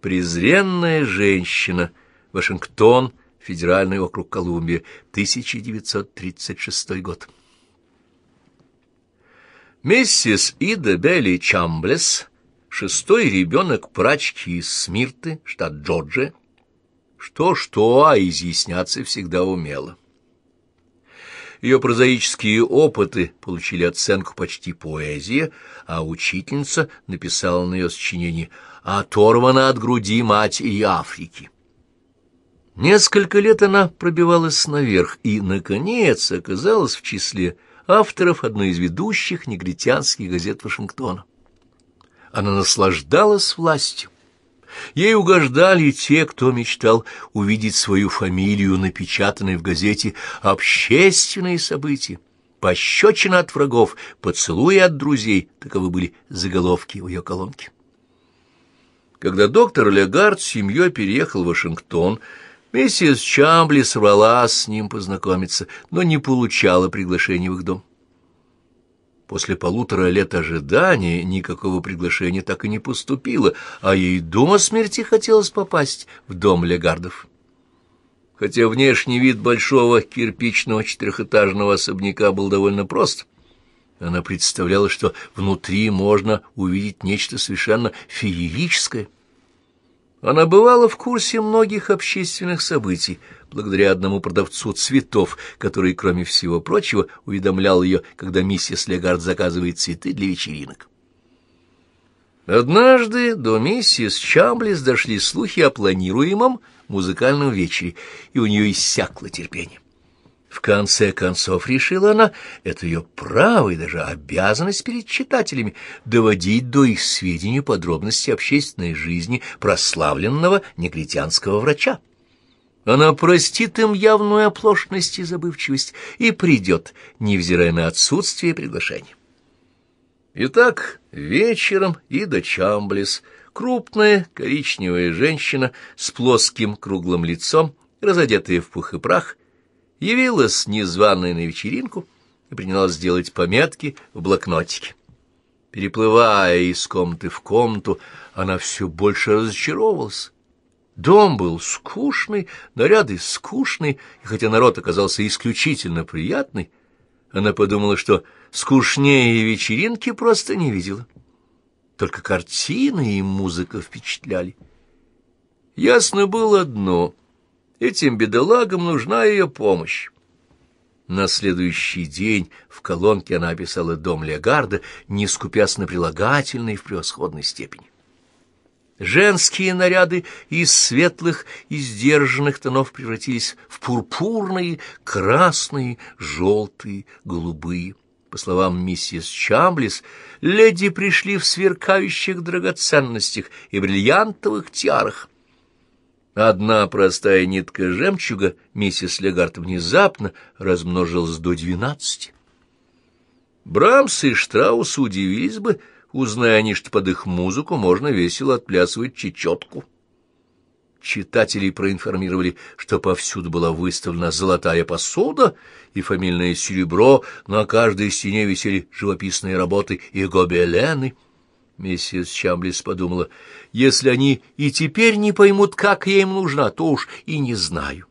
Презренная женщина. Вашингтон, Федеральный округ Колумбия, 1936 год. Миссис Ида Белли Чамблес, шестой ребенок прачки из Смирты, штат Джорджия. Что-что, а изъясняться всегда умела. Ее прозаические опыты получили оценку почти поэзия, а учительница написала на ее сочинении «Оторвана от груди мать и Африки». Несколько лет она пробивалась наверх и, наконец, оказалась в числе авторов одной из ведущих негритянских газет Вашингтона. Она наслаждалась властью Ей угождали те, кто мечтал увидеть свою фамилию, напечатанной в газете «Общественные события». Пощечина от врагов, поцелуи от друзей — таковы были заголовки в ее колонке. Когда доктор Легард с семьей переехал в Вашингтон, миссис Чамбли сорвалась с ним познакомиться, но не получала приглашения в их дом. После полутора лет ожидания никакого приглашения так и не поступило, а ей до смерти хотелось попасть в дом Легардов. Хотя внешний вид большого кирпичного четырехэтажного особняка был довольно прост, она представляла, что внутри можно увидеть нечто совершенно феерическое — она бывала в курсе многих общественных событий, благодаря одному продавцу цветов, который, кроме всего прочего, уведомлял ее, когда миссис Легард заказывает цветы для вечеринок. Однажды до миссис Чамблис дошли слухи о планируемом музыкальном вечере, и у нее иссякло терпение. В конце концов, решила она, это ее право и даже обязанность перед читателями доводить до их сведения подробности общественной жизни прославленного негритянского врача. Она простит им явную оплошность и забывчивость и придет, невзирая на отсутствие приглашения. Итак, вечером Ида Чамблис, крупная коричневая женщина с плоским круглым лицом, разодетая в пух и прах, явилась незваная на вечеринку и принялась делать пометки в блокнотике. Переплывая из комнаты в комнату, она все больше разочаровалась. Дом был скучный, наряды скучные, и хотя народ оказался исключительно приятный, она подумала, что скучнее вечеринки просто не видела. Только картины и музыка впечатляли. Ясно было одно Этим бедолагам нужна ее помощь. На следующий день в колонке она описала дом Легарда, не скупясь на прилагательной в превосходной степени. Женские наряды из светлых и сдержанных тонов превратились в пурпурные, красные, желтые, голубые. По словам миссис Чамблис, леди пришли в сверкающих драгоценностях и бриллиантовых тиарах. Одна простая нитка жемчуга миссис Легард внезапно размножилась до двенадцати. Брамс и Штраус удивились бы, узная они, что под их музыку можно весело отплясывать чечетку. Читателей проинформировали, что повсюду была выставлена золотая посуда и фамильное серебро, на каждой стене висели живописные работы и гобелены — Миссис Чамблис подумала, если они и теперь не поймут, как я им нужна, то уж и не знаю.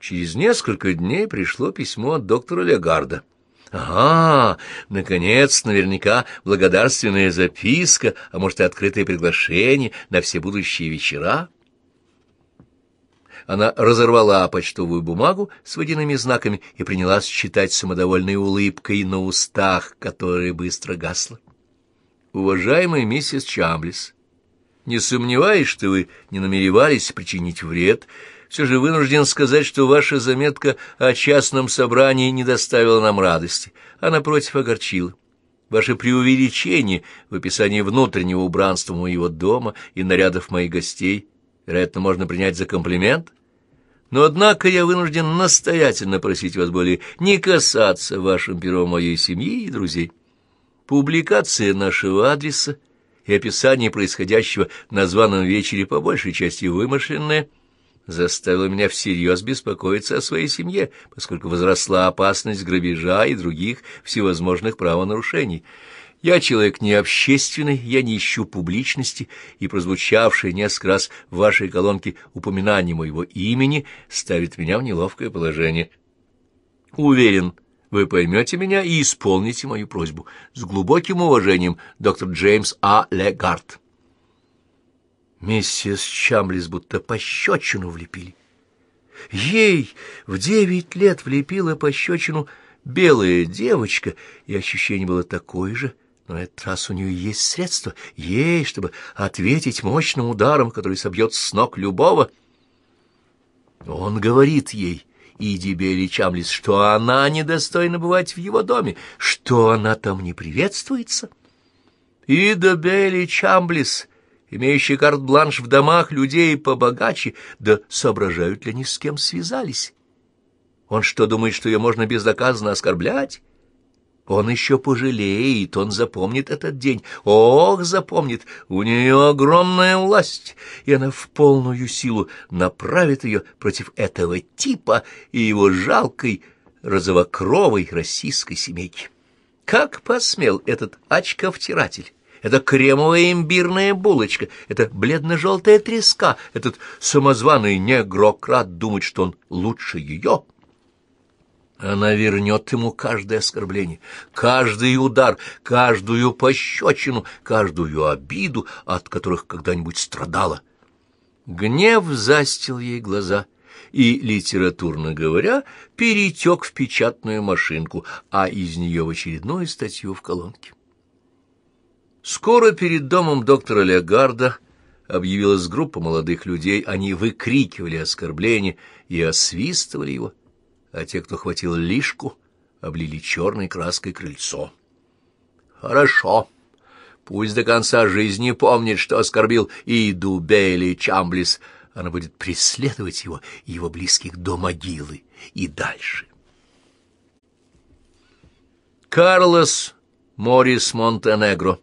Через несколько дней пришло письмо от доктора Легарда. Ага, наконец, наверняка благодарственная записка, а может и открытое приглашение на все будущие вечера. Она разорвала почтовую бумагу с водяными знаками и принялась читать самодовольной улыбкой на устах, которая быстро гасла уважаемая миссис Чамблис, не сомневаюсь, что вы не намеревались причинить вред, все же вынужден сказать, что ваша заметка о частном собрании не доставила нам радости, а, напротив, огорчила. Ваше преувеличение в описании внутреннего убранства моего дома и нарядов моих гостей, вероятно, можно принять за комплимент, но, однако, я вынужден настоятельно просить вас более не касаться вашим пером моей семьи и друзей. Публикация нашего адреса и описание происходящего на званом вечере по большей части вымышленное заставило меня всерьез беспокоиться о своей семье, поскольку возросла опасность грабежа и других всевозможных правонарушений. Я человек не общественный, я не ищу публичности, и прозвучавшее несколько раз в вашей колонке упоминание моего имени ставит меня в неловкое положение. Уверен, вы поймете меня и исполните мою просьбу. С глубоким уважением, доктор Джеймс А. Легард. Миссис Чамлис будто пощечину влепили. Ей в девять лет влепила пощечину белая девочка, и ощущение было такое же, но этот раз у нее есть средства, ей, чтобы ответить мощным ударом, который собьет с ног любого. Он говорит ей, иди, Бели Чамлис, что она недостойна бывать в его доме, что она там не приветствуется. Ида Бели Чамблис имеющие карт-бланш в домах людей побогаче, да соображают ли они, с кем связались? Он что, думает, что ее можно безнаказанно оскорблять? Он еще пожалеет, он запомнит этот день. Ох, запомнит, у нее огромная власть, и она в полную силу направит ее против этого типа и его жалкой розовокровой российской семейки. Как посмел этот очковтиратель это кремовая имбирная булочка, это бледно-желтая треска, этот самозваный негрократ думает, что он лучше ее. Она вернет ему каждое оскорбление, каждый удар, каждую пощечину, каждую обиду, от которых когда-нибудь страдала. Гнев застил ей глаза и, литературно говоря, перетек в печатную машинку, а из нее в очередную статью в колонке. Скоро перед домом доктора Легарда объявилась группа молодых людей, они выкрикивали оскорбления и освистывали его, а те, кто хватил лишку, облили черной краской крыльцо. «Хорошо, пусть до конца жизни помнит, что оскорбил Иду Бейли Чамблис, она будет преследовать его и его близких до могилы и дальше». Карлос Морис Монтенегро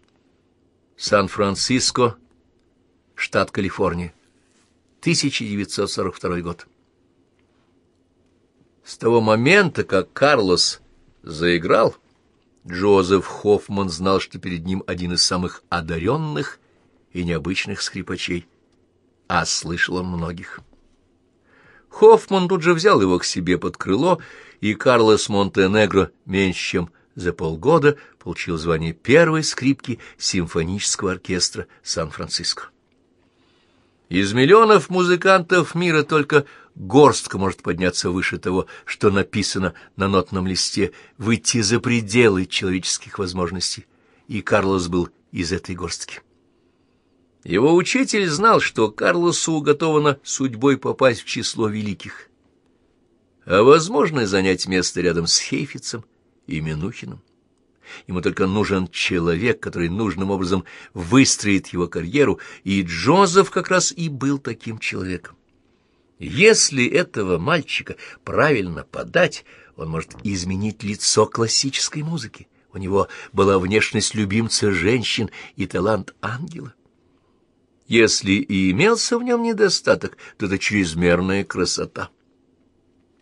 Сан-Франциско, штат Калифорния, 1942 год. С того момента, как Карлос заиграл, Джозеф Хоффман знал, что перед ним один из самых одаренных и необычных скрипачей, а слышал он многих. Хоффман тут же взял его к себе под крыло, и Карлос Монтенегро меньше чем за полгода получил звание первой скрипки симфонического оркестра Сан-Франциско. Из миллионов музыкантов мира только горстка может подняться выше того, что написано на нотном листе, выйти за пределы человеческих возможностей, и Карлос был из этой горстки. Его учитель знал, что Карлосу уготовано судьбой попасть в число великих, а возможно занять место рядом с Хейфицем, и Минухиным. Ему только нужен человек, который нужным образом выстроит его карьеру, и Джозеф как раз и был таким человеком. Если этого мальчика правильно подать, он может изменить лицо классической музыки. У него была внешность любимца женщин и талант ангела. Если и имелся в нем недостаток, то это чрезмерная красота.